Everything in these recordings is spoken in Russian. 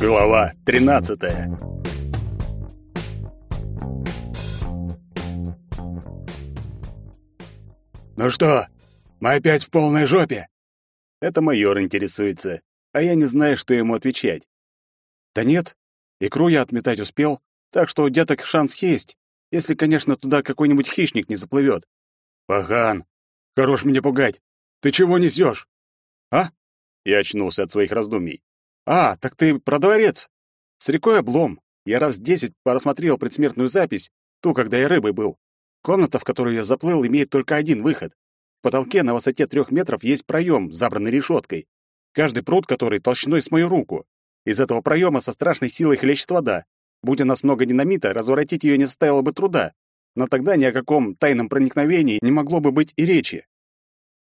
Глава 13. Ну что, мы опять в полной жопе? Это майор интересуется, а я не знаю, что ему отвечать. Да нет, икру я отметать успел, так что у деток шанс есть, если, конечно, туда какой-нибудь хищник не заплывет. Пахан, хорош меня пугать. Ты чего несешь? А? Я очнулся от своих раздумий. А, так ты про дворец. С рекой облом. Я раз десять просмотрел предсмертную запись, ту, когда я рыбой был. Комната, в которую я заплыл, имеет только один выход. В потолке на высоте трех метров есть проем, забранный решеткой. Каждый пруд, который толщиной с мою руку. Из этого проема со страшной силой хлещет вода. Будь у нас много динамита, разворотить ее не составило бы труда. Но тогда ни о каком тайном проникновении не могло бы быть и речи.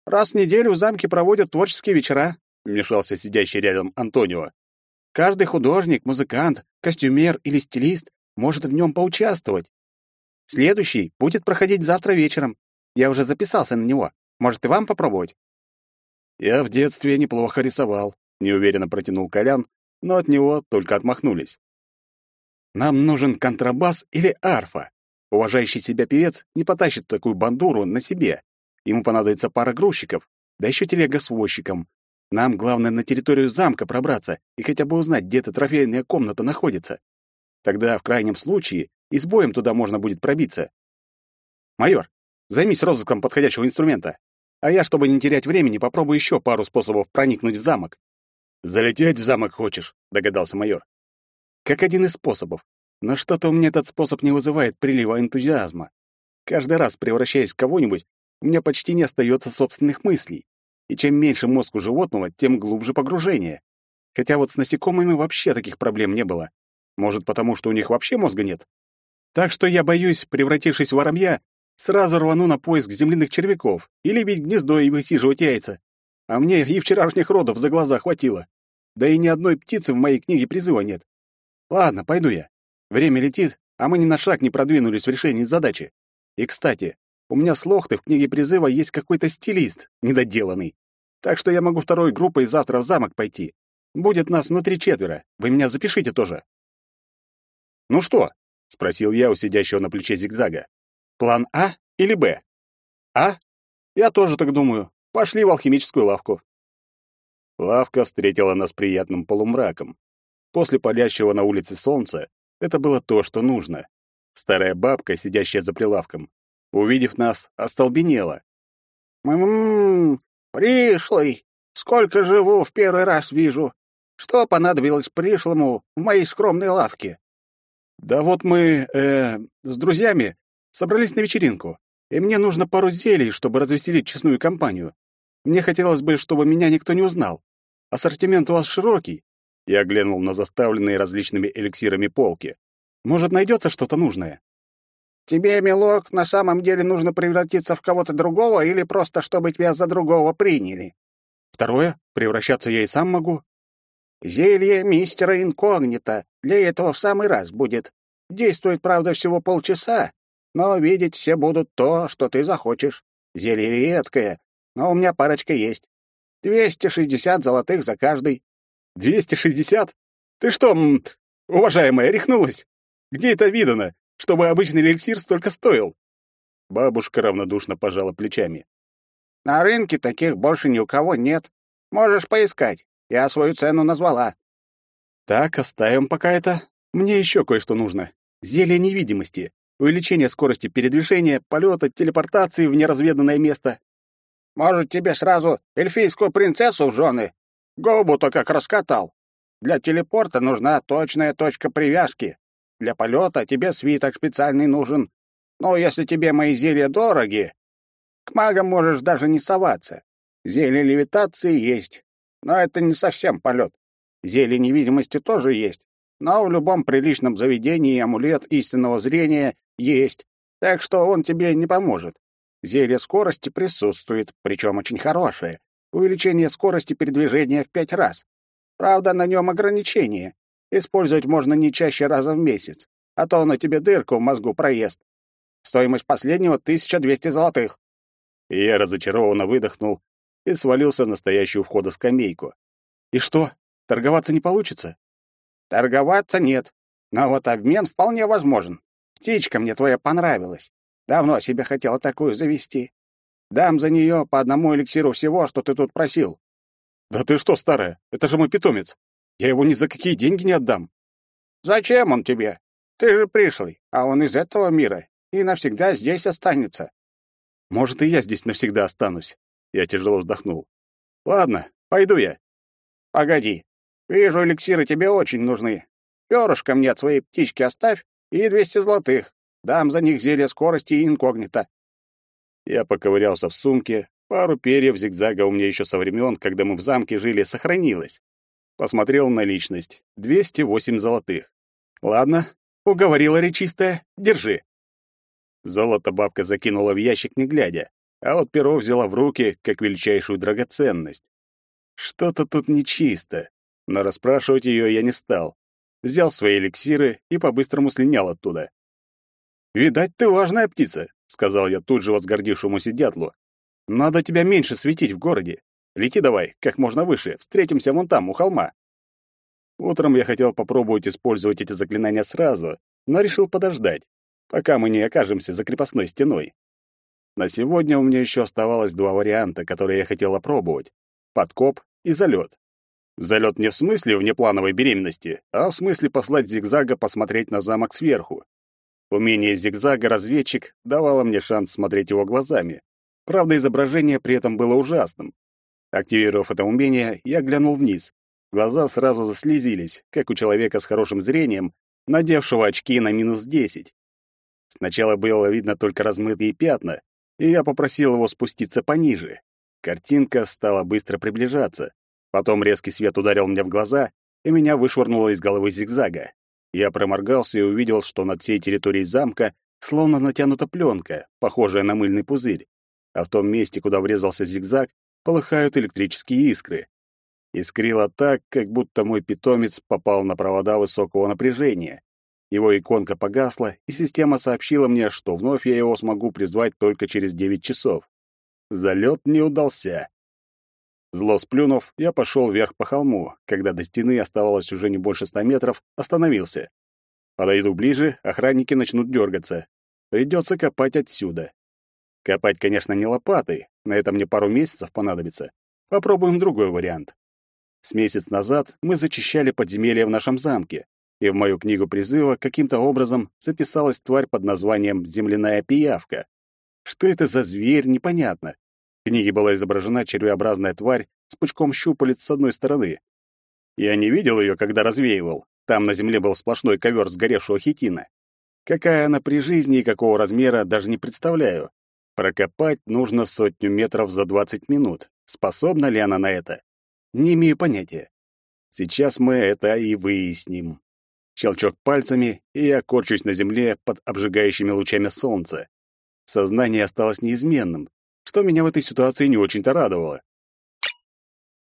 Раз в неделю в замке проводят творческие вечера, вмешался сидящий рядом Антонио. Каждый художник, музыкант, костюмер или стилист может в нем поучаствовать. Следующий будет проходить завтра вечером. Я уже записался на него. Может, и вам попробовать? Я в детстве неплохо рисовал, неуверенно протянул Колян, но от него только отмахнулись. Нам нужен контрабас или арфа. Уважающий себя певец не потащит такую бандуру на себе. Ему понадобится пара грузчиков, да еще телега с возчиком, нам главное на территорию замка пробраться и хотя бы узнать, где эта трофейная комната находится. Тогда, в крайнем случае, и с боем туда можно будет пробиться. Майор, займись розыском подходящего инструмента. А я, чтобы не терять времени, попробую еще пару способов проникнуть в замок. Залететь в замок хочешь, догадался майор. Как один из способов. Но что-то у меня этот способ не вызывает прилива энтузиазма. Каждый раз, превращаясь в кого-нибудь, у меня почти не остается собственных мыслей. И чем меньше мозг у животного, тем глубже погружение. Хотя вот с насекомыми вообще таких проблем не было. Может, потому что у них вообще мозга нет? Так что я боюсь, превратившись в воробья, сразу рвану на поиск земляных червяков или бить гнездо и высиживать яйца. А мне и вчерашних родов за глаза хватило. Да и ни одной птицы в моей книге призыва нет. Ладно, пойду я. Время летит, а мы ни на шаг не продвинулись в решении задачи. И, кстати, у меня с Лохты в книге призыва есть какой-то стилист, недоделанный. Так что я могу второй группой завтра в замок пойти. Будет нас внутри четверо. Вы меня запишите тоже. Ну что? спросил я у сидящего на плече зигзага. План А или Б? А? Я тоже так думаю. Пошли в алхимическую лавку. Лавка встретила нас приятным полумраком. После палящего на улице солнца это было то, что нужно. Старая бабка, сидящая за прилавком, увидев нас, остолбенела. «М-м-м, пришлый! Сколько живу, в первый раз вижу. Что понадобилось пришлому в моей скромной лавке?» «Да вот мы, э, с друзьями собрались на вечеринку, и мне нужно пару зелий, чтобы развеселить честную компанию. Мне хотелось бы, чтобы меня никто не узнал. Ассортимент у вас широкий». Я глянул на заставленные различными эликсирами полки. «Может, найдется что-то нужное?» Тебе, милок, на самом деле нужно превратиться в кого-то другого или просто чтобы тебя за другого приняли? Второе, превращаться я и сам могу. Зелье мистера инкогнито для этого в самый раз будет. Действует, правда, всего полчаса, но видеть все будут то, что ты захочешь. Зелье редкое, но у меня парочка есть. Двести шестьдесят золотых за каждый. Двести шестьдесят? Ты что, уважаемая, рехнулась? Где это видано? Чтобы обычный эликсир столько стоил. Бабушка равнодушно пожала плечами. На рынке таких больше ни у кого нет. Можешь поискать. Я свою цену назвала. Так, оставим пока это. Мне еще кое-что нужно. Зелье невидимости, увеличение скорости передвижения, полета, телепортации в неразведанное место. Может, тебе сразу эльфийскую принцессу в жены? Гобу-то как раскатал. Для телепорта нужна точная точка привязки. Для полета тебе свиток специальный нужен. Но если тебе мои зелья дороги, к магам можешь даже не соваться. Зелье левитации есть, но это не совсем полет. Зелье невидимости тоже есть, но в любом приличном заведении амулет истинного зрения есть, так что он тебе не поможет. Зелье скорости присутствует, причем очень хорошее. Увеличение скорости передвижения в пять раз. Правда, на нем ограничение. Использовать можно не чаще раза в месяц, а то на тебе дырку в мозгу проест. Стоимость последнего — 1200 золотых. Я разочарованно выдохнул и свалился на стоящую у входа скамейку. И что, торговаться не получится? Торговаться нет, но вот обмен вполне возможен. Птичка мне твоя понравилась. Давно себе хотела такую завести. Дам за нее по одному эликсиру всего, что ты тут просил. Да ты что, старая, это же мой питомец. Я его ни за какие деньги не отдам. Зачем он тебе? Ты же пришлый, а он из этого мира и навсегда здесь останется. Может, и я здесь навсегда останусь. Я тяжело вздохнул. Ладно, пойду я. Погоди. Вижу, эликсиры тебе очень нужны. Перышко мне от своей птички оставь и двести золотых. Дам за них зелье скорости и инкогнито. Я поковырялся в сумке. Пару перьев зигзага у меня еще со времен, когда мы в замке жили, сохранилось. Посмотрел на личность. 208 золотых. Ладно, уговорила речистая. Держи. Золото бабка закинула в ящик, не глядя, а вот перо взяла в руки, как величайшую драгоценность. Что-то тут нечисто, но расспрашивать ее я не стал. Взял свои эликсиры и по-быстрому слинял оттуда. «Видать, ты важная птица», — сказал я тут же возгордившемуся дятлу. «Надо тебя меньше светить в городе. Лети давай, как можно выше, встретимся вон там, у холма». Утром я хотел попробовать использовать эти заклинания сразу, но решил подождать, пока мы не окажемся за крепостной стеной. На сегодня у меня еще оставалось два варианта, которые я хотел опробовать — подкоп и залет. Залет не в смысле внеплановой беременности, а в смысле послать зигзага посмотреть на замок сверху. Умение зигзага разведчик давало мне шанс смотреть его глазами. Правда, изображение при этом было ужасным. Активировав это умение, я глянул вниз. Глаза сразу заслезились, как у человека с хорошим зрением, надевшего очки на минус десять. Сначала было видно только размытые пятна, и я попросил его спуститься пониже. Картинка стала быстро приближаться. Потом резкий свет ударил мне в глаза, и меня вышвырнуло из головы зигзага. Я проморгался и увидел, что над всей территорией замка словно натянута пленка, похожая на мыльный пузырь, а в том месте, куда врезался зигзаг, полыхают электрические искры. Искрило так, как будто мой питомец попал на провода высокого напряжения. Его иконка погасла, и система сообщила мне, что вновь я его смогу призвать только через 9 часов. Залет не удался. Зло сплюнув, я пошел вверх по холму. Когда до стены оставалось уже не больше ста метров, остановился. Подойду ближе, охранники начнут дергаться. Придется копать отсюда. Копать, конечно, не лопатой, на это мне пару месяцев понадобится. Попробуем другой вариант. С месяц назад мы зачищали подземелья в нашем замке, и в мою книгу призыва каким-то образом записалась тварь под названием «Земляная пиявка». Что это за зверь, непонятно. В книге была изображена червеобразная тварь с пучком щупалец с одной стороны. Я не видел ее, когда развеивал. Там на земле был сплошной ковер сгоревшего хитина. Какая она при жизни и какого размера, даже не представляю. Прокопать нужно сотню метров за 20 минут. Способна ли она на это? Не имею понятия. Сейчас мы это и выясним. Щелчок пальцами, и я корчусь на земле под обжигающими лучами солнца. Сознание осталось неизменным, что меня в этой ситуации не очень-то радовало.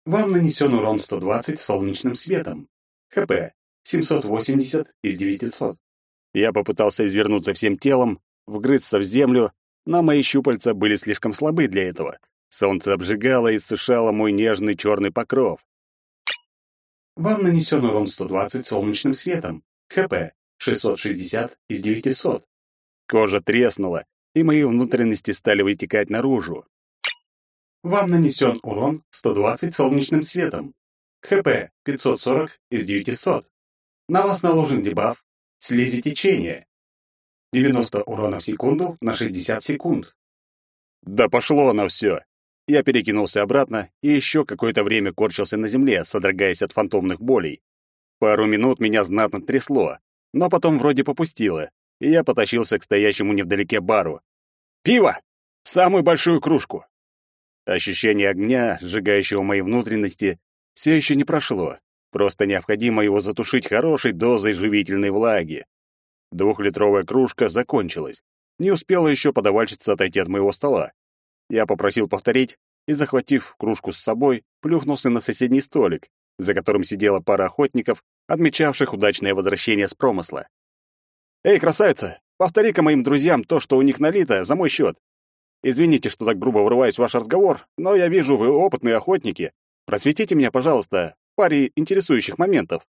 Вам нанесен урон 120 солнечным светом. ХП 780 из 900. Я попытался извернуться всем телом, вгрызться в землю, но мои щупальца были слишком слабы для этого. Солнце обжигало и сушало мой нежный черный покров. Вам нанесен урон 120 солнечным светом. ХП 660 из 900. Кожа треснула, и мои внутренности стали вытекать наружу. Вам нанесен урон 120 солнечным светом. ХП 540 из 900. На вас наложен дебаф «Слизи течения». 90 урона в секунду на 60 секунд. Да пошло оно все. Я перекинулся обратно и еще какое-то время корчился на земле, содрогаясь от фантомных болей. Пару минут меня знатно трясло, но потом вроде попустило, и я потащился к стоящему невдалеке бару. «Пиво! Самую большую кружку!» Ощущение огня, сжигающего мои внутренности, все еще не прошло. Просто необходимо его затушить хорошей дозой живительной влаги. Двухлитровая кружка закончилась. Не успела еще подавальщица отойти от моего стола. Я попросил повторить и, захватив кружку с собой, плюхнулся на соседний столик, за которым сидела пара охотников, отмечавших удачное возвращение с промысла. «Эй, красавица, повтори-ка моим друзьям то, что у них налито, за мой счет. Извините, что так грубо врываюсь в ваш разговор, но я вижу, вы опытные охотники. Просветите меня, пожалуйста, паре интересующих моментов».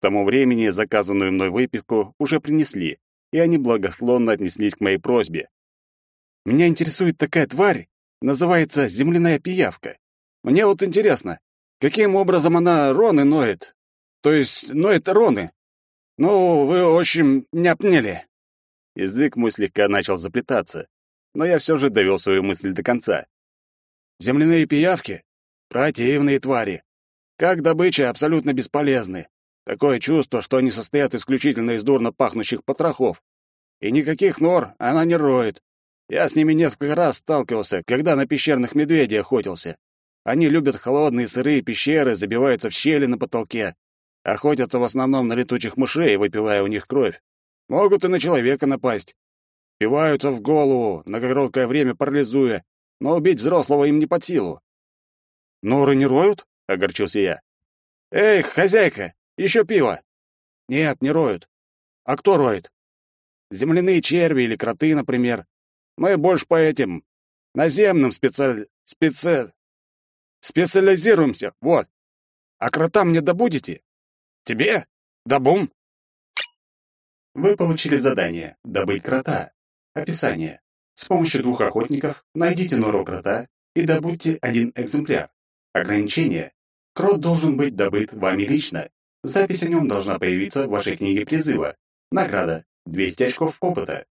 К тому времени заказанную мной выпивку уже принесли, и они благосклонно отнеслись к моей просьбе. Меня интересует такая тварь, называется земляная пиявка. Мне вот интересно, каким образом она роны ноет? То есть ноет роны? Ну, вы, в общем, опнели. Язык мой слегка начал заплетаться, но я все же довел свою мысль до конца. Земляные пиявки — противные твари. Как добыча абсолютно бесполезны. Такое чувство, что они состоят исключительно из дурно пахнущих потрохов. И никаких нор она не роет. Я с ними несколько раз сталкивался, когда на пещерных медведей охотился. Они любят холодные сырые пещеры, забиваются в щели на потолке, охотятся в основном на летучих мышей, выпивая у них кровь. Могут и на человека напасть. Пиваются в голову, на короткое время парализуя, но убить взрослого им не под силу. «Норы не роют?» — огорчился я. «Эй, хозяйка, еще пиво!» «Нет, не роют. А кто роет?» «Земляные черви или кроты, например. Мы больше по этим наземным специаль... специ... специализируемся, вот. А крота мне добудете? Тебе? Добум?» Вы получили задание «Добыть крота». Описание. С помощью двух охотников найдите нору крота и добудьте один экземпляр. Ограничение. Крот должен быть добыт вами лично. Запись о нем должна появиться в вашей книге призыва. Награда. 200 очков опыта.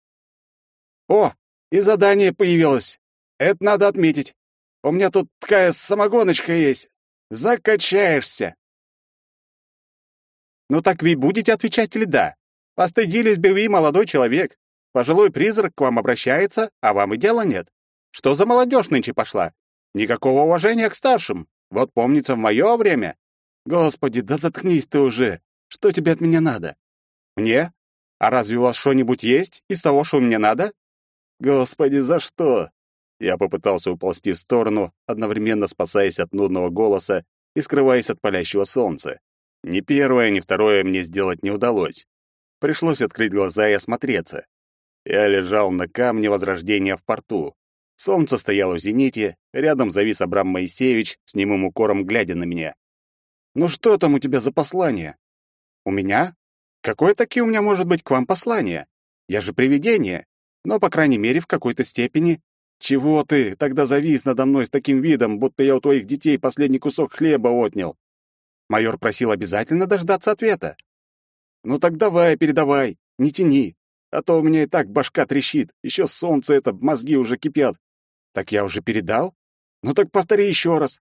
О, и задание появилось. Это надо отметить. У меня тут такая самогоночка есть. Закачаешься. Ну так вы будете отвечать или да? Постыдились бы вы, молодой человек. Пожилой призрак к вам обращается, а вам и дела нет. Что за молодежь нынче пошла? Никакого уважения к старшим. Вот помнится в мое время. Господи, да заткнись ты уже. Что тебе от меня надо? Мне? А разве у вас что-нибудь есть из того, что мне надо? Господи, за что? Я попытался уползти в сторону, одновременно спасаясь от нудного голоса и скрываясь от палящего солнца. Ни первое, ни второе мне сделать не удалось. Пришлось открыть глаза и осмотреться. Я лежал на камне возрождения в порту. Солнце стояло в зените, рядом завис Абрам Моисеевич с немым укором, глядя на меня. «Ну что там у тебя за послание?» «У меня? Какое таки у меня может быть к вам послание? Я же привидение, но, по крайней мере, в какой-то степени. Чего ты тогда завис надо мной с таким видом, будто я у твоих детей последний кусок хлеба отнял?» Майор просил обязательно дождаться ответа. Ну так давай, передавай, не тяни, а то у меня и так башка трещит, еще солнце это, мозги уже кипят. Так я уже передал? Ну так повтори еще раз.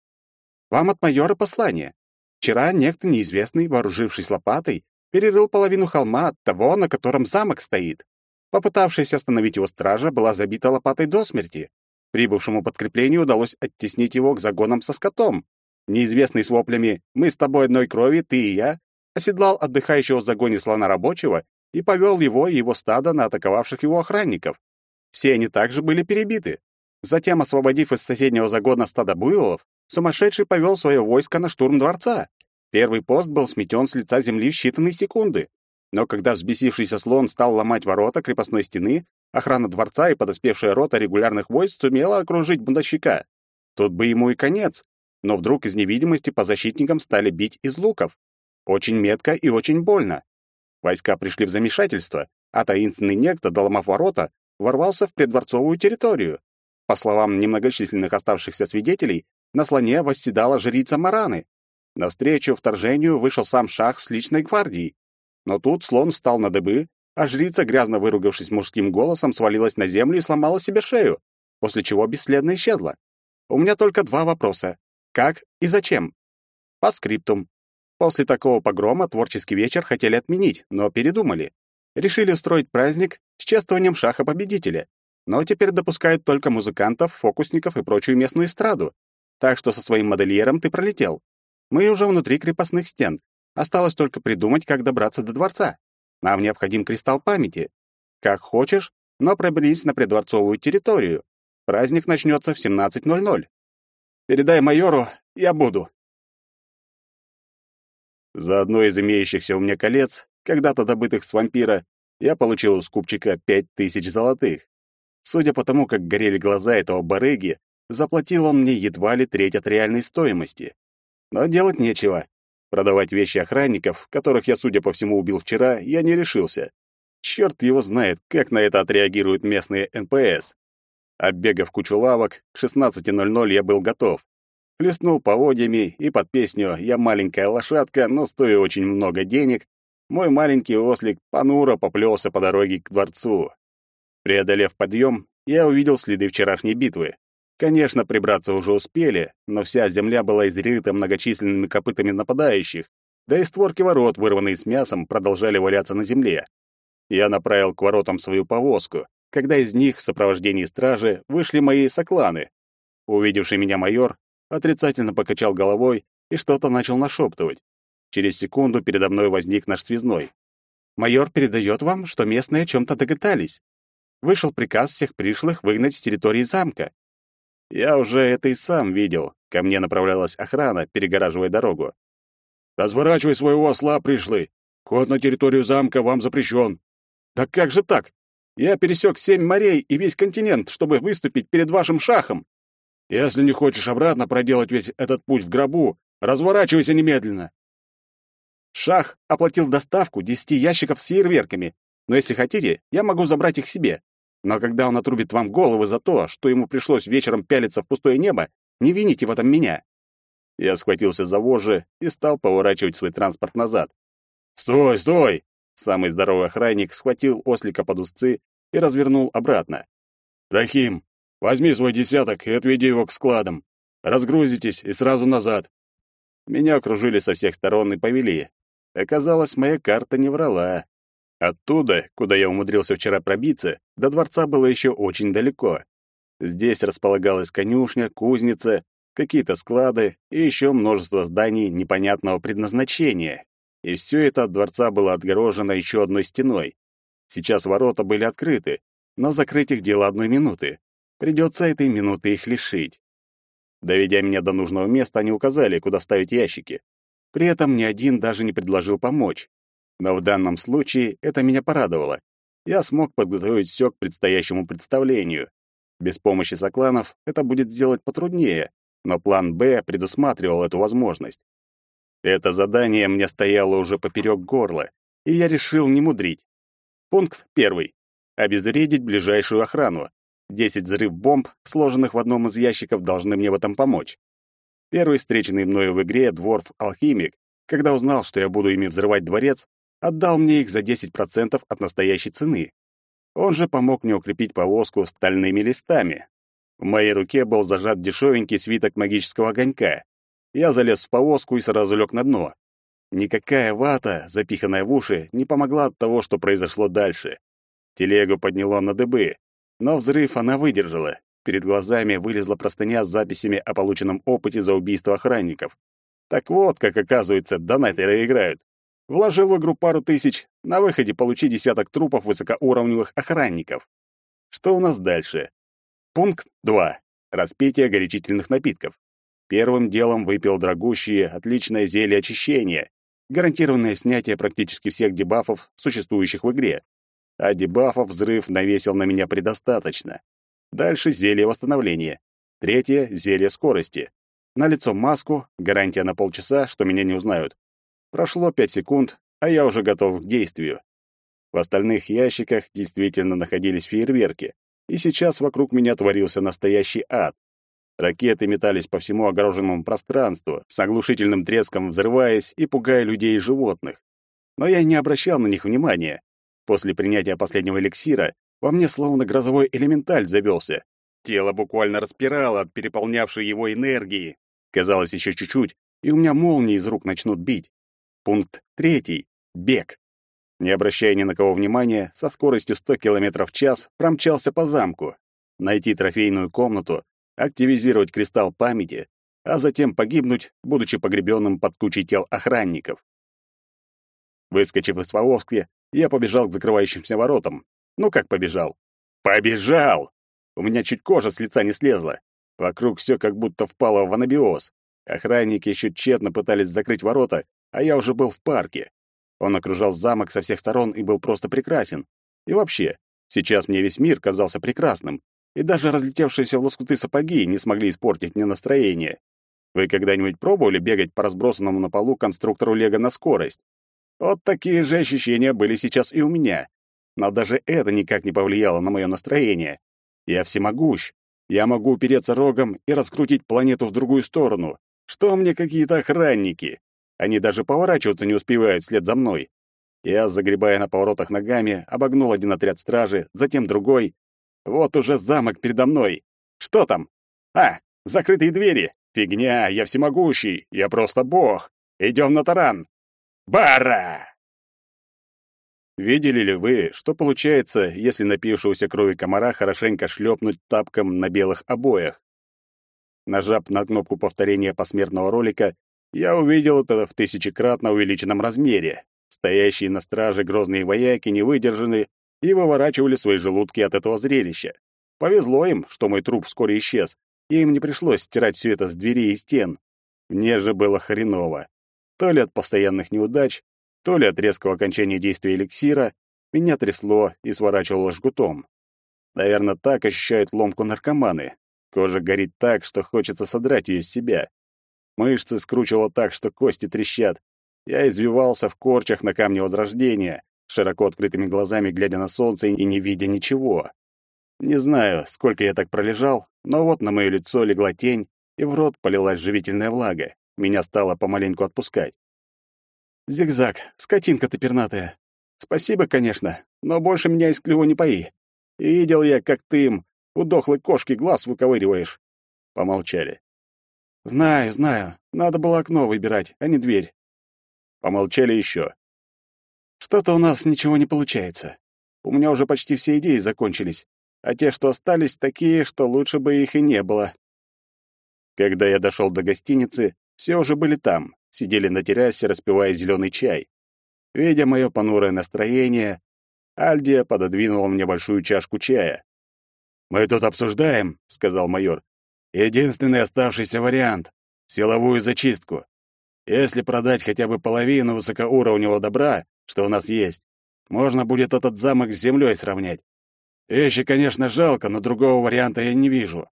Вам от майора послание. Вчера некто неизвестный, вооружившись лопатой, перерыл половину холма от того, на котором замок стоит. Попытавшись остановить его стража, была забита лопатой до смерти. Прибывшему подкреплению удалось оттеснить его к загонам со скотом. Неизвестный с воплями «Мы с тобой одной крови, ты и я» оседлал отдыхающего в загоне слона рабочего и повел его и его стадо на атаковавших его охранников. Все они также были перебиты. Затем, освободив из соседнего загона стадо буйволов, сумасшедший повел свое войско на штурм дворца. Первый пост был сметен с лица земли в считанные секунды. Но когда взбесившийся слон стал ломать ворота крепостной стены, охрана дворца и подоспевшая рота регулярных войск сумела окружить бунтовщика. Тут бы ему и конец. Но вдруг из невидимости по защитникам стали бить из луков. Очень метко и очень больно. Войска пришли в замешательство, а таинственный некто, доломав ворота, ворвался в преддворцовую территорию. По словам немногочисленных оставшихся свидетелей, на слоне восседала жрица Мараны. Навстречу вторжению вышел сам шах с личной гвардией. Но тут слон встал на дыбы, а жрица, грязно выругавшись мужским голосом, свалилась на землю и сломала себе шею, после чего бесследно исчезла. У меня только два вопроса. Как и зачем? По скриптум. После такого погрома творческий вечер хотели отменить, но передумали. Решили устроить праздник с чествованием шаха-победителя, но теперь допускают только музыкантов, фокусников и прочую местную эстраду. Так что со своим модельером ты пролетел. Мы уже внутри крепостных стен. Осталось только придумать, как добраться до дворца. Нам необходим кристалл памяти. Как хочешь, но проберись на преддворцовую территорию. Праздник начнется в 17.00. Передай майору, я буду. За одно из имеющихся у меня колец, когда-то добытых с вампира, я получил у скупчика пять тысяч золотых. Судя по тому, как горели глаза этого барыги, заплатил он мне едва ли треть от реальной стоимости. Но делать нечего. Продавать вещи охранников, которых я, судя по всему, убил вчера, я не решился. Черт его знает, как на это отреагируют местные НПС. Оббегав кучу лавок, к 16.00 я был готов. Плеснул поводьями, и под песню «Я маленькая лошадка, но стою очень много денег» мой маленький ослик понуро поплелся по дороге к дворцу. Преодолев подъем, я увидел следы вчерашней битвы. Конечно, прибраться уже успели, но вся земля была изрыта многочисленными копытами нападающих, да и створки ворот, вырванные с мясом, продолжали валяться на земле. Я направил к воротам свою повозку, когда из них в сопровождении стражи вышли мои сокланы. Увидевший меня майор отрицательно покачал головой и что-то начал нашептывать. Через секунду передо мной возник наш связной. «Майор передает вам, что местные о чем-то догадались. Вышел приказ всех пришлых выгнать с территории замка. Я уже это и сам видел. Ко мне направлялась охрана, перегораживая дорогу. «Разворачивай своего осла, пришлый! Ход на территорию замка вам запрещен!» «Да как же так? Я пересек семь морей и весь континент, чтобы выступить перед вашим шахом!» «Если не хочешь обратно проделать весь этот путь в гробу, разворачивайся немедленно!» Шах оплатил доставку десяти ящиков с фейерверками, но если хотите, я могу забрать их себе. Но когда он отрубит вам головы за то, что ему пришлось вечером пялиться в пустое небо, не вините в этом меня. Я схватился за вожжи и стал поворачивать свой транспорт назад. «Стой, стой!» Самый здоровый охранник схватил ослика под узцы и развернул обратно. «Рахим, возьми свой десяток и отведи его к складам. Разгрузитесь и сразу назад». Меня окружили со всех сторон и повели. Оказалось, моя карта не врала. Оттуда, куда я умудрился вчера пробиться, до дворца было еще очень далеко. Здесь располагалась конюшня, кузница, какие-то склады и еще множество зданий непонятного предназначения. И все это от дворца было отгорожено еще одной стеной. Сейчас ворота были открыты, но закрыть их дело одной минуты. Придется этой минуты их лишить. Доведя меня до нужного места, они указали, куда ставить ящики. При этом ни один даже не предложил помочь. Но в данном случае это меня порадовало. Я смог подготовить все к предстоящему представлению. Без помощи сокланов это будет сделать потруднее, но план «Б» предусматривал эту возможность. Это задание мне стояло уже поперек горла, и я решил не мудрить. Пункт первый. Обезвредить ближайшую охрану. Десять взрыв бомб, сложенных в одном из ящиков, должны мне в этом помочь. Первый встреченный мною в игре дворф-алхимик, когда узнал, что я буду ими взрывать дворец, отдал мне их за 10% от настоящей цены. Он же помог мне укрепить повозку стальными листами. В моей руке был зажат дешевенький свиток магического огонька. Я залез в повозку и сразу лег на дно. Никакая вата, запиханная в уши, не помогла от того, что произошло дальше. Телегу подняло на дыбы, но взрыв она выдержала. Перед глазами вылезла простыня с записями о полученном опыте за убийство охранников. Так вот, как оказывается, донатеры играют. Вложил в игру пару тысяч, на выходе получи десяток трупов высокоуровневых охранников. Что у нас дальше? Пункт 2. Распитие горячительных напитков. Первым делом выпил дорогущее, отличное зелье очищения, гарантированное снятие практически всех дебафов, существующих в игре. А дебафов взрыв навесил на меня предостаточно. Дальше зелье восстановления. Третье — зелье скорости. На лицо маску, гарантия на полчаса, что меня не узнают. Прошло пять секунд, а я уже готов к действию. В остальных ящиках действительно находились фейерверки, и сейчас вокруг меня творился настоящий ад. Ракеты метались по всему огороженному пространству, с оглушительным треском взрываясь и пугая людей и животных. Но я не обращал на них внимания. После принятия последнего эликсира во мне словно грозовой элементаль завелся. Тело буквально распирало от переполнявшей его энергии. Казалось, еще чуть-чуть, и у меня молнии из рук начнут бить. Пункт третий. Бег. Не обращая ни на кого внимания, со скоростью 100 км в час промчался по замку. Найти трофейную комнату, активизировать кристалл памяти, а затем погибнуть, будучи погребенным под кучей тел охранников. Выскочив из повозки, я побежал к закрывающимся воротам. Ну как побежал? Побежал! У меня чуть кожа с лица не слезла. Вокруг все как будто впало в анабиоз. Охранники еще тщетно пытались закрыть ворота, а я уже был в парке. Он окружал замок со всех сторон и был просто прекрасен. И вообще, сейчас мне весь мир казался прекрасным, и даже разлетевшиеся в лоскуты сапоги не смогли испортить мне настроение. Вы когда-нибудь пробовали бегать по разбросанному на полу конструктору Лего на скорость? Вот такие же ощущения были сейчас и у меня. Но даже это никак не повлияло на мое настроение. Я всемогущ. Я могу упереться рогом и раскрутить планету в другую сторону. Что мне какие-то охранники? Они даже поворачиваться не успевают вслед за мной. Я, загребая на поворотах ногами, обогнул один отряд стражи, затем другой. Вот уже замок передо мной. Что там? А, закрытые двери. Фигня, я всемогущий, я просто бог. Идем на таран. Бара! Видели ли вы, что получается, если напившегося крови комара хорошенько шлепнуть тапком на белых обоях? Нажав на кнопку повторения посмертного ролика, я увидел это в тысячекратно увеличенном размере. Стоящие на страже грозные вояки не выдержаны и выворачивали свои желудки от этого зрелища. Повезло им, что мой труп вскоре исчез, и им не пришлось стирать все это с дверей и стен. Мне же было хреново. То ли от постоянных неудач, то ли от резкого окончания действия эликсира, меня трясло и сворачивало жгутом. Наверное, так ощущают ломку наркоманы. Кожа горит так, что хочется содрать ее с себя. Мышцы скручивало так, что кости трещат. Я извивался в корчах на камне Возрождения, широко открытыми глазами глядя на солнце и не видя ничего. Не знаю, сколько я так пролежал, но вот на мое лицо легла тень, и в рот полилась живительная влага. Меня стало помаленьку отпускать. «Зигзаг, скотинка ты пернатая. Спасибо, конечно, но больше меня из клюва не пои. И видел я, как ты им у дохлой кошки глаз выковыриваешь». Помолчали. «Знаю, знаю. Надо было окно выбирать, а не дверь». Помолчали еще. «Что-то у нас ничего не получается. У меня уже почти все идеи закончились а те, что остались, такие, что лучше бы их и не было. Когда я дошел до гостиницы, все уже были там, сидели на террасе, распивая зеленый чай. Видя мое понурое настроение, Альдия пододвинула мне большую чашку чая. «Мы тут обсуждаем», — сказал майор, — «единственный оставшийся вариант — силовую зачистку. Если продать хотя бы половину высокоуровневого добра, что у нас есть, можно будет этот замок с землей сравнять. Вещи, конечно, жалко, но другого варианта я не вижу.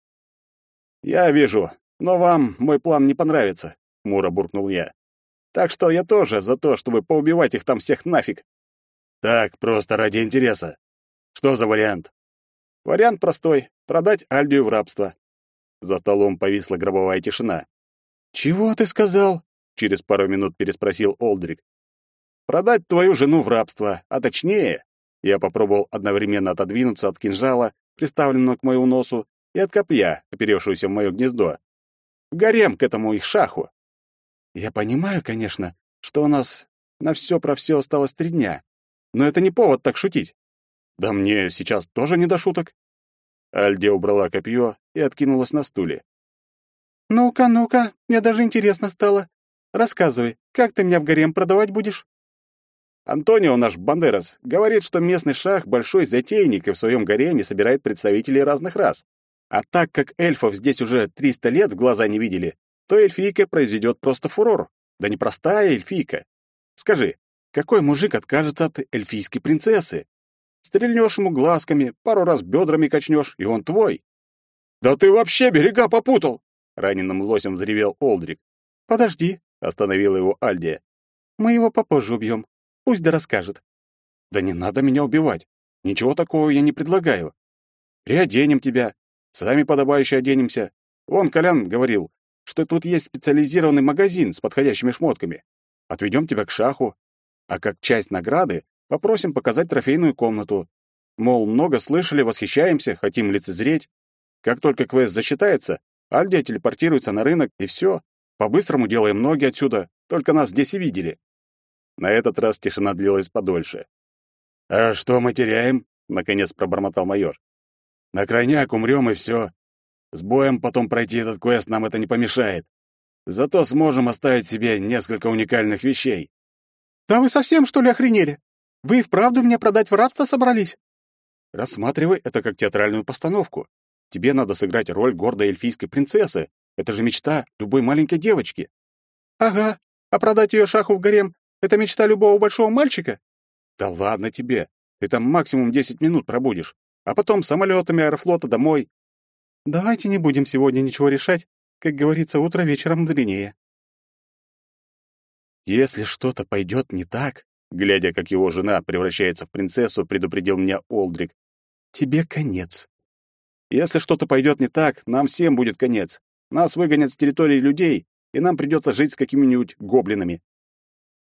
Я вижу, но вам мой план не понравится, хмуро буркнул я. Так что я тоже за то, чтобы поубивать их там всех нафиг. Так, просто ради интереса. Что за вариант? Вариант простой — продать Альдию в рабство. За столом повисла гробовая тишина. «Чего ты сказал?» — через пару минут переспросил Олдрик. «Продать твою жену в рабство, а точнее, я попробовал одновременно отодвинуться от кинжала, приставленного к моему носу, и от копья, оперевшегося в мое гнездо. В гарем к этому их шаху. Я понимаю, конечно, что у нас на все про все осталось три дня, но это не повод так шутить. Да мне сейчас тоже не до шуток. Альде убрала копье и откинулась на стуле. «Ну-ка, ну-ка, мне даже интересно стало. Рассказывай, как ты меня в гарем продавать будешь?» Антонио наш Бандерас говорит, что местный шах — большой затейник и в своем гареме собирает представителей разных рас. А так как эльфов здесь уже 300 лет в глаза не видели, то эльфийка произведет просто фурор. Да не простая эльфийка. Скажи, какой мужик откажется от эльфийской принцессы? Стрельнешь ему глазками, пару раз бедрами качнешь, и он твой. «Да ты вообще берега попутал!» — раненым лосем взревел Олдрик. «Подожди», — остановила его Альдия. «Мы его попозже убьем. Пусть да расскажет. Да не надо меня убивать. Ничего такого я не предлагаю. Приоденем тебя. Сами подобающе оденемся. Вон Колян говорил, что тут есть специализированный магазин с подходящими шмотками. Отведем тебя к шаху. А как часть награды попросим показать трофейную комнату. Мол, много слышали, восхищаемся, хотим лицезреть. Как только квест засчитается, Альдия телепортируется на рынок, и все. По-быстрому делаем ноги отсюда, только нас здесь и видели. На этот раз тишина длилась подольше. «А что мы теряем?» — наконец пробормотал майор. «На крайняк умрем, и все. С боем потом пройти этот квест нам это не помешает. Зато сможем оставить себе несколько уникальных вещей». «Да вы совсем, что ли, охренели? Вы и вправду меня продать в рабство собрались?» «Рассматривай это как театральную постановку. Тебе надо сыграть роль гордой эльфийской принцессы. Это же мечта любой маленькой девочки». «Ага, а продать ее шаху в гарем это мечта любого большого мальчика? Да ладно тебе. Ты там максимум 10 минут пробудешь, а потом самолетами аэрофлота домой. Давайте не будем сегодня ничего решать, Как говорится, утро вечером мудренее. Если что-то пойдет не так, глядя, как его жена превращается в принцессу, предупредил меня Олдрик, тебе конец. Если что-то пойдет не так, нам всем будет конец. Нас выгонят с территории людей, и нам придется жить с какими-нибудь гоблинами.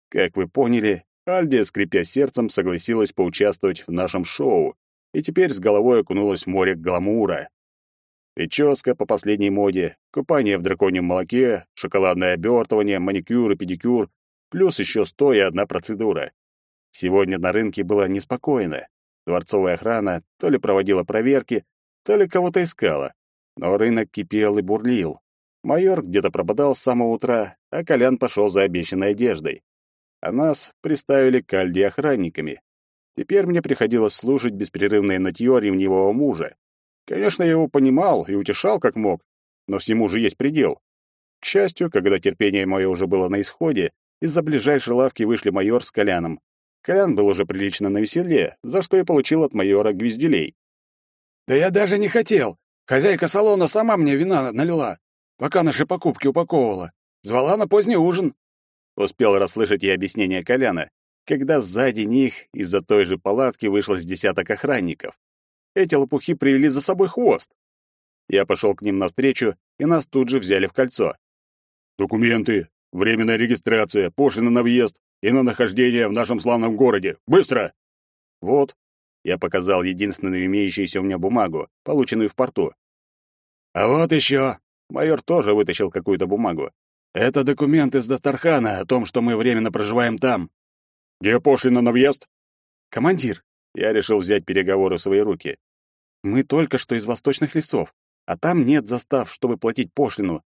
Как вы поняли, Альдия, скрипя сердцем, согласилась поучаствовать в нашем шоу и теперь с головой окунулась в море гламура. Прическа по последней моде, купание в драконьем молоке, шоколадное обертывание, маникюр и педикюр, плюс еще сто и одна процедура. Сегодня на рынке было неспокойно. Дворцовая охрана то ли проводила проверки, то ли кого-то искала. Но рынок кипел и бурлил. Майор где-то пропадал с самого утра, а Колян пошел за обещанной одеждой. А нас приставили к Альде охранниками. Теперь мне приходилось слушать беспрерывное нытье ревнивого мужа. Конечно, я его понимал и утешал как мог, но всему же есть предел. К счастью, когда терпение мое уже было на исходе, из-за ближайшей лавки вышли майор с Коляном. Колян был уже прилично на веселе, за что и получил от майора гвоздюлей. «Да я даже не хотел. Хозяйка салона сама мне вина налила, пока наши покупки упаковывала. Звала на поздний ужин». Успел расслышать я объяснение Коляна, когда сзади них из-за той же палатки вышло с десяток охранников. Эти лопухи привели за собой хвост. Я пошел к ним навстречу, и нас тут же взяли в кольцо. «Документы, временная регистрация, пошлина на въезд и на нахождение в нашем славном городе. Быстро!» «Вот», — я показал единственную имеющуюся у меня бумагу, полученную в порту. «А вот еще!» — майор тоже вытащил какую-то бумагу. «Это документ из Дастархана о том, что мы временно проживаем там». «Где пошлина на въезд?» «Командир, я решил взять переговоры в свои руки. Мы только что из восточных лесов, а там нет застав, чтобы платить пошлину.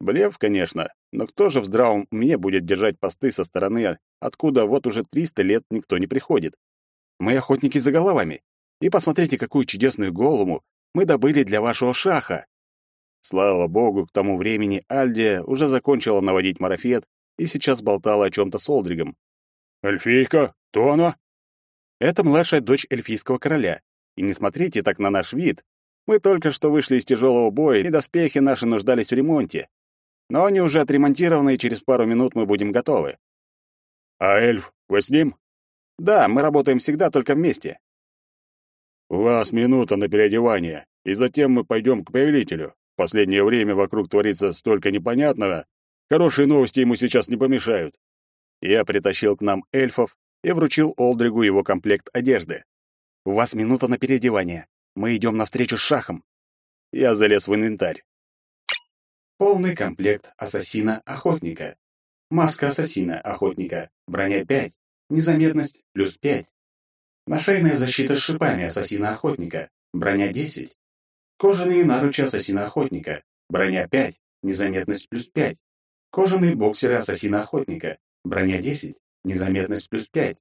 Блев, конечно, но кто же в здравом уме будет держать посты со стороны, откуда вот уже 300 лет никто не приходит? Мы охотники за головами. И посмотрите, какую чудесную голову мы добыли для вашего шаха. Слава богу, к тому времени Альдия уже закончила наводить марафет и сейчас болтала о чем-то с Олдригом. «Эльфийка? Кто она?» Это младшая дочь эльфийского короля. И не смотрите так на наш вид. Мы только что вышли из тяжелого боя, и доспехи наши нуждались в ремонте. Но они уже отремонтированы, и через пару минут мы будем готовы. А эльф, вы с ним? Да, мы работаем всегда только вместе. У вас минута на переодевание, и затем мы пойдем к повелителю. В последнее время вокруг творится столько непонятного. Хорошие новости ему сейчас не помешают. Я притащил к нам эльфов, и вручил Олдригу его комплект одежды. «У вас минута на переодевание. Мы идем навстречу с шахом». Я залез в инвентарь. Полный комплект ассасина-охотника. Маска ассасина-охотника. Броня 5. Незаметность плюс 5. Нашейная защита с шипами ассасина-охотника. Броня 10. Кожаные наручи ассасина-охотника. Броня 5. Незаметность плюс 5. Кожаные боксеры ассасина-охотника. Броня 10. Незаметность плюс 5.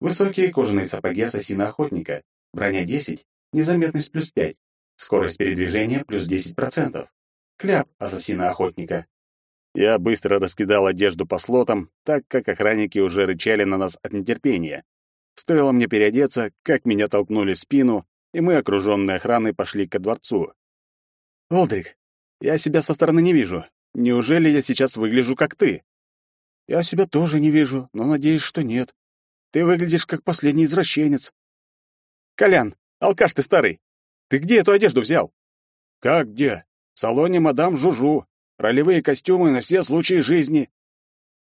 Высокие кожаные сапоги ассасина-охотника. Броня 10. Незаметность плюс 5. Скорость передвижения плюс 10%. Кляп ассасина-охотника. Я быстро раскидал одежду по слотам, так как охранники уже рычали на нас от нетерпения. Стоило мне переодеться, как меня толкнули в спину, и мы, окруженные охраной, пошли ко дворцу. «Олдрик, я себя со стороны не вижу. Неужели я сейчас выгляжу как ты?» Я себя тоже не вижу, но надеюсь, что нет. Ты выглядишь как последний извращенец. Колян, алкаш ты старый. Ты где эту одежду взял? Как где? В салоне мадам Жужу. Ролевые костюмы на все случаи жизни.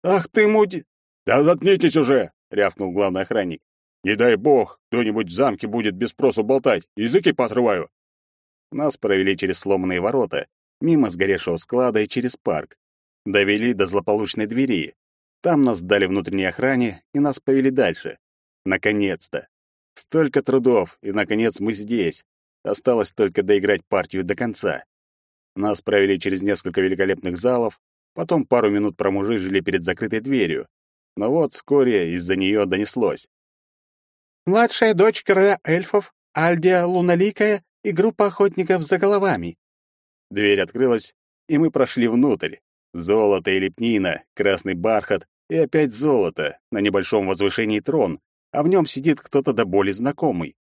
Ах ты муди... Да заткнитесь уже, рявкнул главный охранник. Не дай бог, кто-нибудь в замке будет без спросу болтать. Языки поотрываю. Нас провели через сломанные ворота, мимо сгоревшего склада и через парк. Довели до злополучной двери, там нас сдали внутренней охране, и нас повели дальше. Наконец-то. Столько трудов, и, наконец, мы здесь. Осталось только доиграть партию до конца. Нас провели через несколько великолепных залов, потом пару минут промужижили перед закрытой дверью. Но вот вскоре из-за нее донеслось. «Младшая дочь короля эльфов, Альдия Луналикая и группа охотников за головами». Дверь открылась, и мы прошли внутрь. Золото и лепнина, красный бархат, и опять золото, на небольшом возвышении трон, а в нем сидит кто-то до боли знакомый.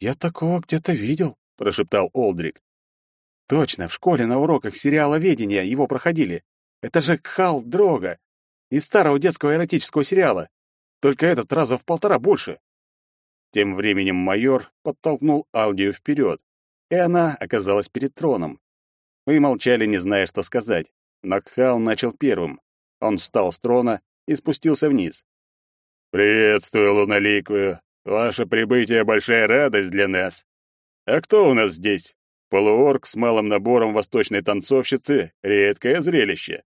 «Я такого где-то видел», — прошептал Олдрик. Точно, в школе на уроках сериала «Ведения» его проходили. Это же Кхал Дрога из старого детского эротического сериала. Только этот раза в полтора больше. Тем временем майор подтолкнул Алдию вперед, и она оказалась перед троном. Мы молчали, не зная, что сказать. Но Кхал начал первым. Он встал с трона и спустился вниз. «Приветствую, Луналикую. Ваше прибытие — большая радость для нас. А кто у нас здесь? Полуорг с малым набором восточной танцовщицы — редкое зрелище.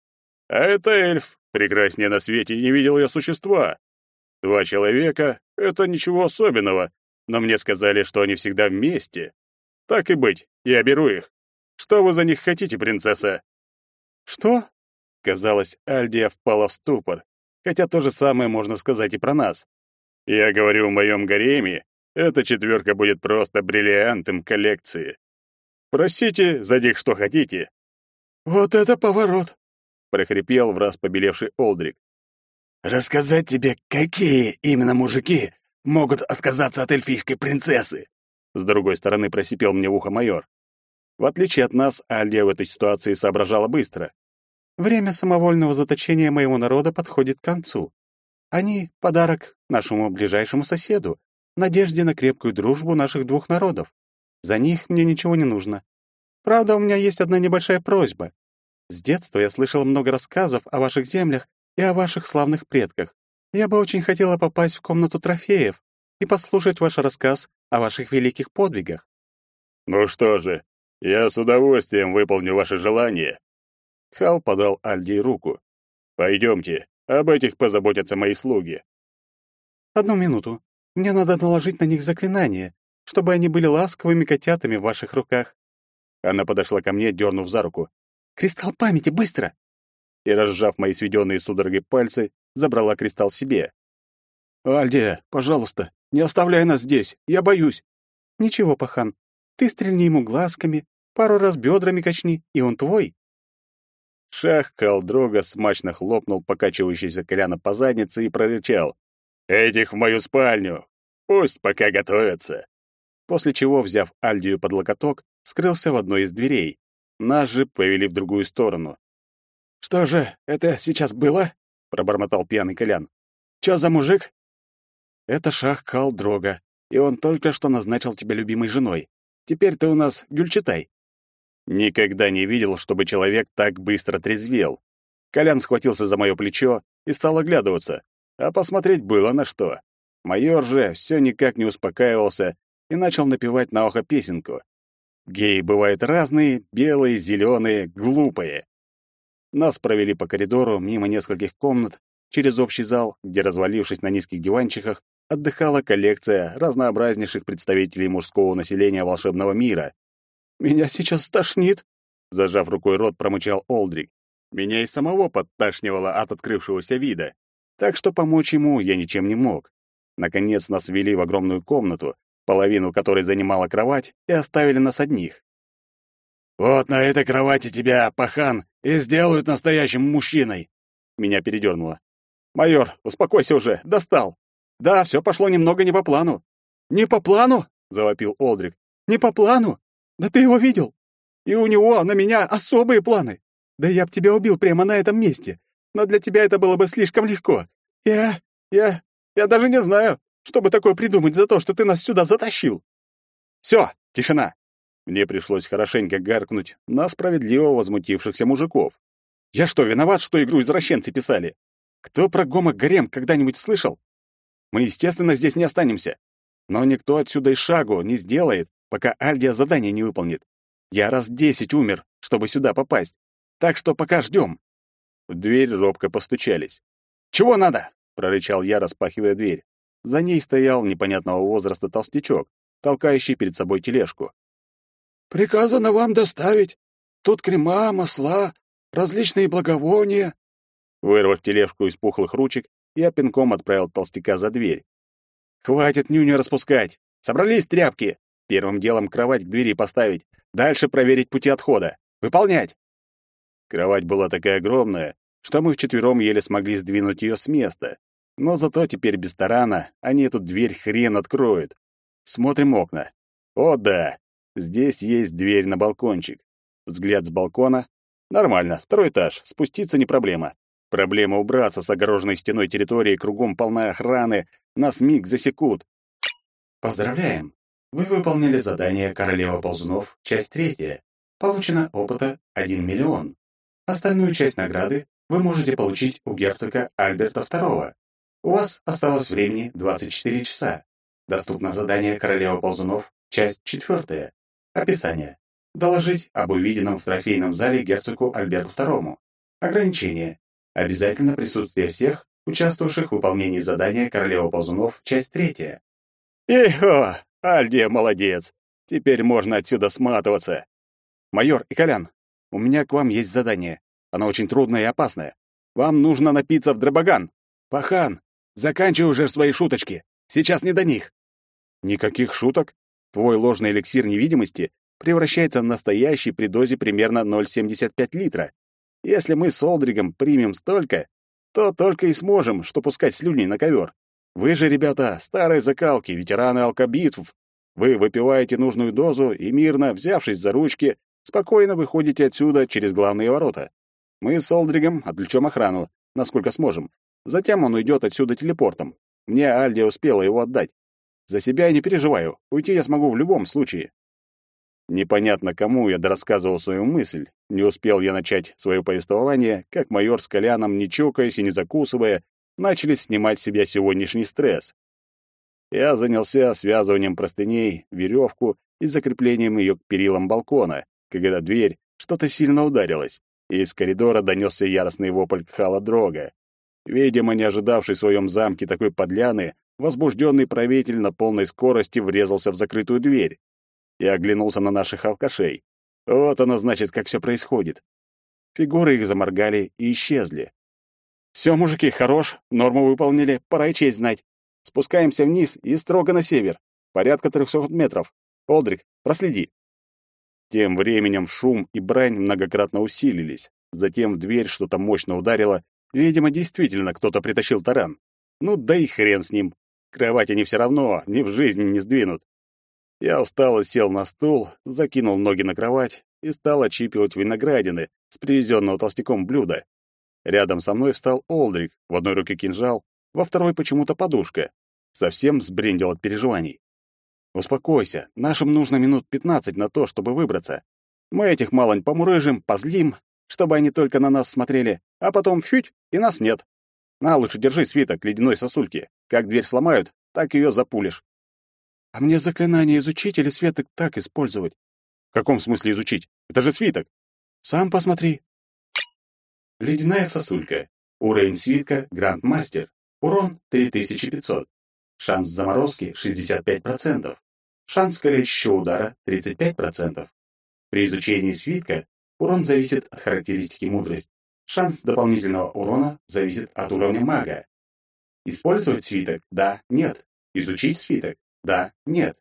А это эльф, прекраснее на свете не видел я существа. Два человека — это ничего особенного, но мне сказали, что они всегда вместе. Так и быть, я беру их. Что вы за них хотите, принцесса?» «Что?» Казалось, Альдия впала в ступор, хотя то же самое можно сказать и про нас. Я говорю, в моем гареме эта четверка будет просто бриллиантом коллекции. Просите за них что хотите. Вот это поворот, прохрипел в раз побелевший Олдрик. Рассказать тебе, какие именно мужики могут отказаться от эльфийской принцессы? С другой стороны просипел мне в ухо майор. В отличие от нас, Альдия в этой ситуации соображала быстро. Время самовольного заточения моего народа подходит к концу. Они — подарок нашему ближайшему соседу, надежде на крепкую дружбу наших двух народов. За них мне ничего не нужно. Правда, у меня есть одна небольшая просьба. С детства я слышал много рассказов о ваших землях и о ваших славных предках. Я бы очень хотела попасть в комнату трофеев и послушать ваш рассказ о ваших великих подвигах. Ну что же, я с удовольствием выполню ваше желание, Хал подал Альдии руку. «Пойдемте, об этих позаботятся мои слуги». «Одну минуту. Мне надо наложить на них заклинание, чтобы они были ласковыми котятами в ваших руках». Она подошла ко мне, дернув за руку. «Кристалл памяти, быстро!» И, разжав мои сведенные судорогой пальцы, забрала кристалл себе. «Альдия, пожалуйста, не оставляй нас здесь, я боюсь». «Ничего, пахан, ты стрельни ему глазками, пару раз бедрами качни, и он твой». Шах Калдрога смачно хлопнул покачивающийся Коляна по заднице и прорычал. «Этих в мою спальню! Пусть пока готовятся!» После чего, взяв Альдию под локоток, скрылся в одной из дверей. Нас же повели в другую сторону. «Что же это сейчас было?» — пробормотал пьяный Колян. «Чё за мужик?» «Это Шах Калдрога, и он только что назначил тебя любимой женой. Теперь ты у нас Гюльчатай. Никогда не видел, чтобы человек так быстро трезвел. Колян схватился за мое плечо и стал оглядываться, а посмотреть было на что. Майор же все никак не успокаивался и начал напевать на ухо песенку. Геи бывают разные, белые, зеленые, глупые. Нас провели по коридору, мимо нескольких комнат, через общий зал, где, развалившись на низких диванчиках, отдыхала коллекция разнообразнейших представителей мужского населения волшебного мира. Меня сейчас стошнит, зажав рукой рот, промычал Олдрик. Меня и самого подташнивало от открывшегося вида, так что помочь ему я ничем не мог. Наконец нас ввели в огромную комнату, половину которой занимала кровать, и оставили нас одних. «Вот на этой кровати тебя, пахан, и сделают настоящим мужчиной!» Меня передернуло. «Майор, успокойся уже, достал! Да, все пошло немного не по плану». «Не по плану?» — завопил Олдрик. «Не по плану? Да ты его видел? И у него на меня особые планы. Да я б тебя убил прямо на этом месте. Но для тебя это было бы слишком легко. Я... я... я даже не знаю, чтобы такое придумать за то, что ты нас сюда затащил. Все, тишина. Мне пришлось хорошенько гаркнуть на справедливо возмутившихся мужиков. Я что, виноват, что игру извращенцы писали? Кто про гомок когда-нибудь слышал? Мы, естественно, здесь не останемся. Но никто отсюда и шагу не сделает, пока Альдия задание не выполнит. Я раз десять умер, чтобы сюда попасть. Так что пока ждем. В дверь робко постучались. «Чего надо?» — прорычал я, распахивая дверь. За ней стоял непонятного возраста толстячок, толкающий перед собой тележку. «Приказано вам доставить. Тут крема, масла, различные благовония». Вырвав тележку из пухлых ручек, я пинком отправил толстяка за дверь. «Хватит нюню распускать! Собрались тряпки! Первым делом кровать к двери поставить, дальше проверить пути отхода. Выполнять!» Кровать была такая огромная, что мы вчетвером еле смогли сдвинуть ее с места. Но зато теперь без тарана они эту дверь хрен откроют. Смотрим окна. О да, здесь есть дверь на балкончик. Взгляд с балкона. Нормально, второй этаж, спуститься не проблема. Проблема убраться с огороженной стеной территории, кругом полная охраны, нас миг засекут. Поздравляем! Вы выполнили задание Королева ползунов, часть третья. Получено опыта 1 миллион. Остальную часть награды вы можете получить у герцога Альберта II. У вас осталось времени 24 часа. Доступно задание Королева ползунов, часть четвертая. Описание. Доложить об увиденном в трофейном зале герцогу Альберту II. Ограничение. Обязательно присутствие всех, участвовавших в выполнении задания Королева ползунов, часть третья. Эхо, Альдия молодец. Теперь можно отсюда сматываться. Майор и Колян, у меня к вам есть задание. Оно очень трудное и опасное. Вам нужно напиться в дробоган. Пахан, заканчивай уже свои шуточки. Сейчас не до них. Никаких шуток. Твой ложный эликсир невидимости превращается в настоящий при дозе примерно 0,75 литра. Если мы с Олдригом примем столько, то только и сможем, что пускать слюни на ковер. Вы же, ребята, старые закалки, ветераны алкобитв. Вы выпиваете нужную дозу и мирно, взявшись за ручки, спокойно выходите отсюда через главные ворота. Мы с Олдригом отвлечем охрану, насколько сможем. Затем он уйдет отсюда телепортом. Мне Альдия успела его отдать. За себя я не переживаю, уйти я смогу в любом случае. Непонятно, кому я дорассказывал свою мысль. Не успел я начать свое повествование, как майор с Коляном, не чокаясь и не закусывая, начали снимать с себя сегодняшний стресс. Я занялся связыванием простыней, веревку и закреплением ее к перилам балкона, когда дверь что-то сильно ударилась, и из коридора донесся яростный вопль Кхала Дрога. Видимо, не ожидавший в своем замке такой подляны, возбужденный правитель на полной скорости врезался в закрытую дверь. Я оглянулся на наших алкашей. Вот оно значит, как все происходит. Фигуры их заморгали и исчезли. Все, мужики, хорош, норму выполнили, пора и честь знать. Спускаемся вниз и строго на север, порядка трехсот метров. Олдрик, проследи. Тем временем шум и брань многократно усилились. Затем в дверь что-то мощно ударило. Видимо, действительно кто-то притащил таран. Ну да и хрен с ним. Кровать они все равно ни в жизни не сдвинут. Я устало сел на стул, закинул ноги на кровать и стал отщипывать виноградины с привезенного толстяком блюда. Рядом со мной встал Олдрик, в одной руке кинжал, во второй почему-то подушка. Совсем сбрендил от переживаний. «Успокойся, нашим нужно минут пятнадцать на то, чтобы выбраться. Мы этих малонь помурыжим, позлим, чтобы они только на нас смотрели, а потом фють, и нас нет. На, лучше держи свиток ледяной сосульки. Как дверь сломают, так ее запулишь». «А мне заклинание изучить или свиток так использовать?» «В каком смысле изучить? Это же свиток!» «Сам посмотри», Ледяная сосулька. Уровень свитка Гранд-мастер. Урон 3500. Шанс заморозки 65%. Шанс колющего удара 35%. При изучении свитка урон зависит от характеристики мудрость. Шанс дополнительного урона зависит от уровня мага. Использовать свиток? Да, нет. Изучить свиток? Да, нет.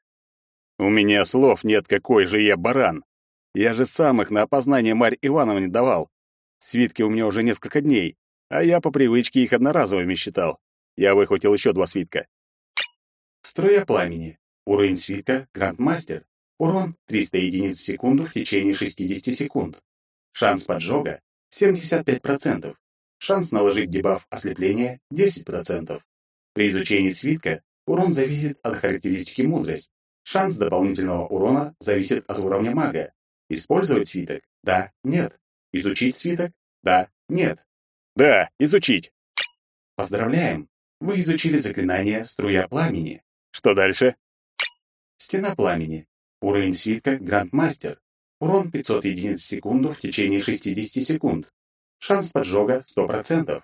У меня слов нет, какой же я баран. Я же сам их на опознание Марь Ивановне давал. Свитки у меня уже несколько дней, а я по привычке их одноразовыми считал. Я выхватил еще два свитка. Струя пламени. Уровень свитка Грандмастер. Урон 300 единиц в секунду в течение 60 секунд. Шанс поджога 75%. Шанс наложить дебаф ослепления 10%. При изучении свитка урон зависит от характеристики мудрость. Шанс дополнительного урона зависит от уровня мага. Использовать свиток? Да, нет. Изучить свиток? Да, нет. Да, изучить. Поздравляем. Вы изучили заклинание «Струя пламени». Что дальше? Стена пламени. Уровень свитка Грандмастер. Урон 500 единиц в секунду в течение 60 секунд. Шанс поджога 100%.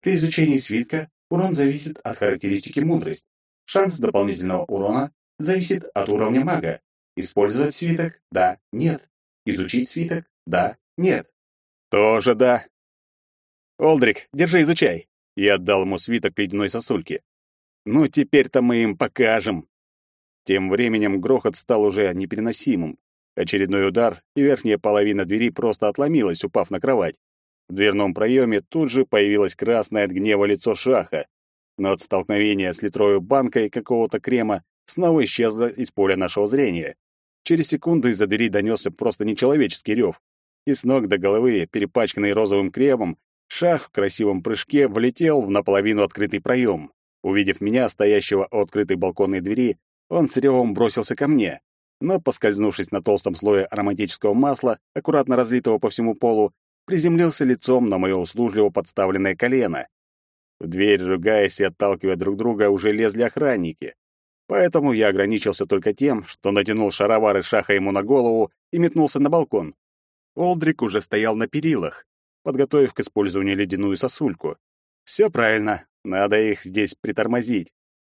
При изучении свитка урон зависит от характеристики мудрость. Шанс дополнительного урона зависит от уровня мага. Использовать свиток? Да, нет. Изучить свиток? Да, нет. Тоже да. Олдрик, держи, изучай. Я отдал ему свиток ледяной сосульки. Ну, теперь-то мы им покажем. Тем временем грохот стал уже непереносимым. Очередной удар, и верхняя половина двери просто отломилась, упав на кровать. В дверном проеме тут же появилось красное от гнева лицо Шаха. Но от столкновения с литровой банкой какого-то крема снова исчезло из поля нашего зрения. Через секунду из-за двери донесся просто нечеловеческий рев. и с ног до головы, перепачканный розовым кремом, шах в красивом прыжке влетел в наполовину открытый проем. Увидев меня, стоящего у открытой балконной двери, он с ревом бросился ко мне, но, поскользнувшись на толстом слое ароматического масла, аккуратно разлитого по всему полу, приземлился лицом на мое услужливо подставленное колено. В дверь, ругаясь и отталкивая друг друга, уже лезли охранники. Поэтому я ограничился только тем, что натянул шаровары шаха ему на голову и метнулся на балкон. Олдрик уже стоял на перилах, подготовив к использованию ледяную сосульку. Все правильно, надо их здесь притормозить.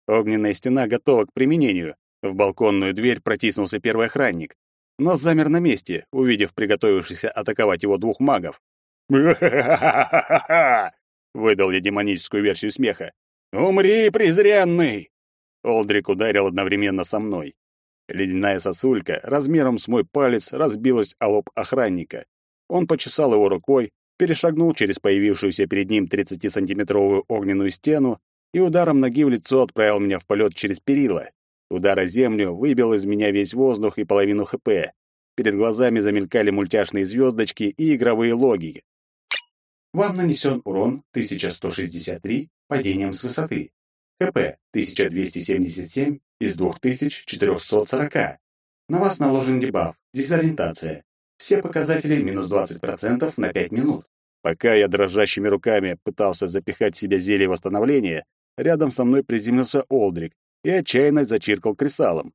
Огненная стена готова к применению. В балконную дверь протиснулся первый охранник, но замер на месте, увидев приготовившихся атаковать его двух магов. Выдал я демоническую версию смеха. «Умри, презренный!» Олдрик ударил одновременно со мной. Ледяная сосулька размером с мой палец разбилась о лоб охранника. Он почесал его рукой, перешагнул через появившуюся перед ним 30-сантиметровую огненную стену и ударом ноги в лицо отправил меня в полет через перила. Удар о землю выбил из меня весь воздух и половину ХП. Перед глазами замелькали мультяшные звездочки и игровые логи. Вам нанесен урон 1163 падением с высоты. КП 1277 из 2440. На вас наложен дебаф «Дезориентация». Все показатели минус 20% на 5 минут. Пока я дрожащими руками пытался запихать в себя зелье восстановления, рядом со мной приземлился Олдрик и отчаянно зачиркал кресалом.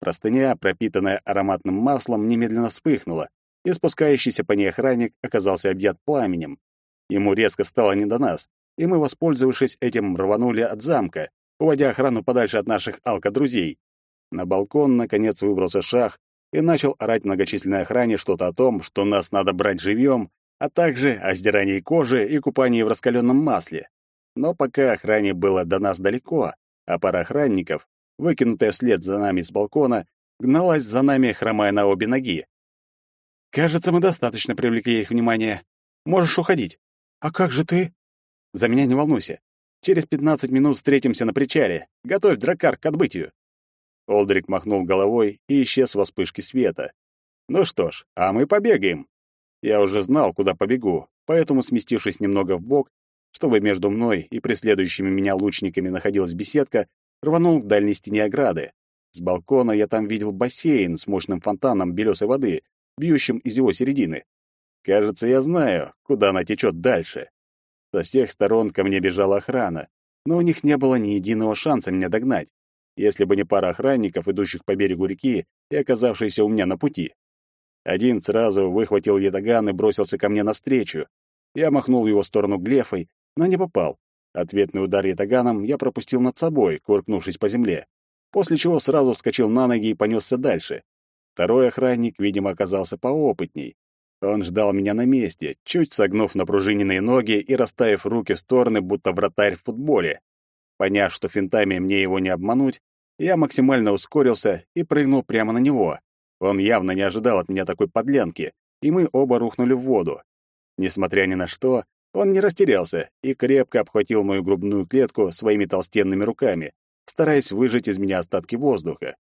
Простыня, пропитанная ароматным маслом, немедленно вспыхнула, и спускающийся по ней охранник оказался объят пламенем. Ему резко стало не до нас, и мы, воспользовавшись этим, рванули от замка, уводя охрану подальше от наших алкодрузей. На балкон, наконец, выбрался шах и начал орать многочисленной охране что-то о том, что нас надо брать живьем, а также о сдирании кожи и купании в раскаленном масле. Но пока охране было до нас далеко, а пара охранников, выкинутая вслед за нами с балкона, гналась за нами, хромая на обе ноги. «Кажется, мы достаточно привлекли их внимание. Можешь уходить». «А как же ты?» За меня не волнуйся. Через пятнадцать минут встретимся на причале. Готовь дракар к отбытию. Олдрик махнул головой и исчез во вспышке света. Ну что ж, а мы побегаем. Я уже знал, куда побегу, поэтому, сместившись немного в бок, чтобы между мной и преследующими меня лучниками находилась беседка, рванул к дальней стене ограды. С балкона я там видел бассейн с мощным фонтаном белесой воды, бьющим из его середины. Кажется, я знаю, куда она течет дальше. Со всех сторон ко мне бежала охрана, но у них не было ни единого шанса меня догнать, если бы не пара охранников, идущих по берегу реки и оказавшиеся у меня на пути. Один сразу выхватил ятаган и бросился ко мне навстречу. Я махнул в его сторону глефой, но не попал. Ответный удар ятаганом я пропустил над собой, куркнувшись по земле, после чего сразу вскочил на ноги и понесся дальше. Второй охранник, видимо, оказался поопытней. Он ждал меня на месте, чуть согнув напружиненные ноги и расставив руки в стороны, будто вратарь в футболе. Поняв, что финтами мне его не обмануть, я максимально ускорился и прыгнул прямо на него. Он явно не ожидал от меня такой подлянки, и мы оба рухнули в воду. Несмотря ни на что, он не растерялся и крепко обхватил мою грубную клетку своими толстенными руками, стараясь выжать из меня остатки воздуха.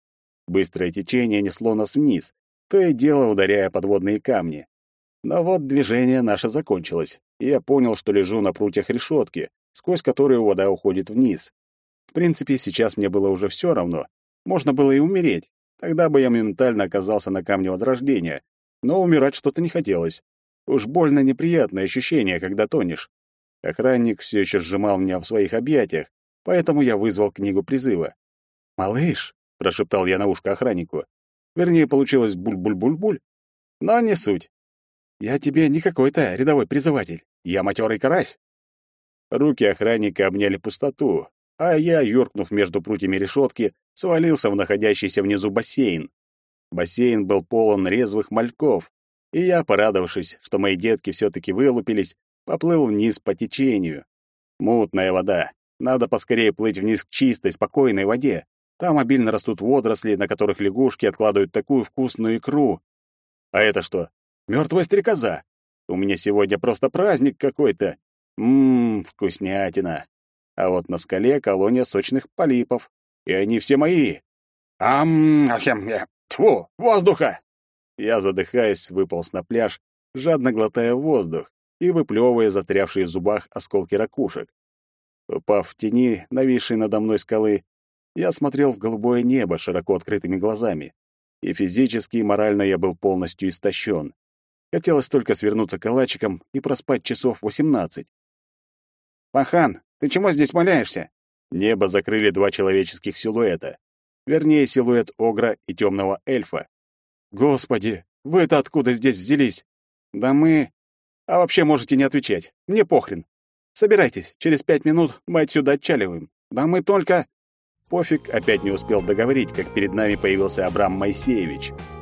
Быстрое течение несло нас вниз, то и дело ударяя подводные камни. Но вот движение наше закончилось, и я понял, что лежу на прутьях решетки, сквозь которую вода уходит вниз. В принципе, сейчас мне было уже все равно. Можно было и умереть. Тогда бы я моментально оказался на камне Возрождения. Но умирать что-то не хотелось. Уж больно неприятное ощущение, когда тонешь. Охранник все еще сжимал меня в своих объятиях, поэтому я вызвал книгу призыва. «Малыш», — прошептал я на ушко охраннику. Вернее, получилось буль-буль-буль-буль. Но не суть. Я тебе не какой-то рядовой призыватель. Я матерый карась. Руки охранника обняли пустоту, а я, юркнув между прутьями решетки, свалился в находящийся внизу бассейн. Бассейн был полон резвых мальков, и я, порадовавшись, что мои детки все-таки вылупились, поплыл вниз по течению. Мутная вода. Надо поскорее плыть вниз к чистой, спокойной воде. Там обильно растут водоросли, на которых лягушки откладывают такую вкусную икру. А это что? Мертвая стрекоза. У меня сегодня просто праздник какой-то. Ммм, вкуснятина. А вот на скале колония сочных полипов. И они все мои. Ам, ахем, тьфу, воздуха! Я, задыхаясь, выполз на пляж жадно глотая воздух и выплевывая застрявшие в зубах осколки ракушек. Упав в тени, нависшей надо мной скалы, я смотрел в голубое небо широко открытыми глазами. И физически, и морально я был полностью истощен. Хотелось только свернуться калачиком и проспать часов восемнадцать. «Пахан, ты чему здесь моляешься?» Небо закрыли два человеческих силуэта. Вернее, силуэт огра и темного эльфа. «Господи, вы-то откуда здесь взялись?» «Да мы...» «А вообще можете не отвечать. Мне похрен. Собирайтесь, через пять минут мы отсюда отчаливаем». «Да мы только...» Пофиг опять не успел договорить, как перед нами появился Абрам Моисеевич —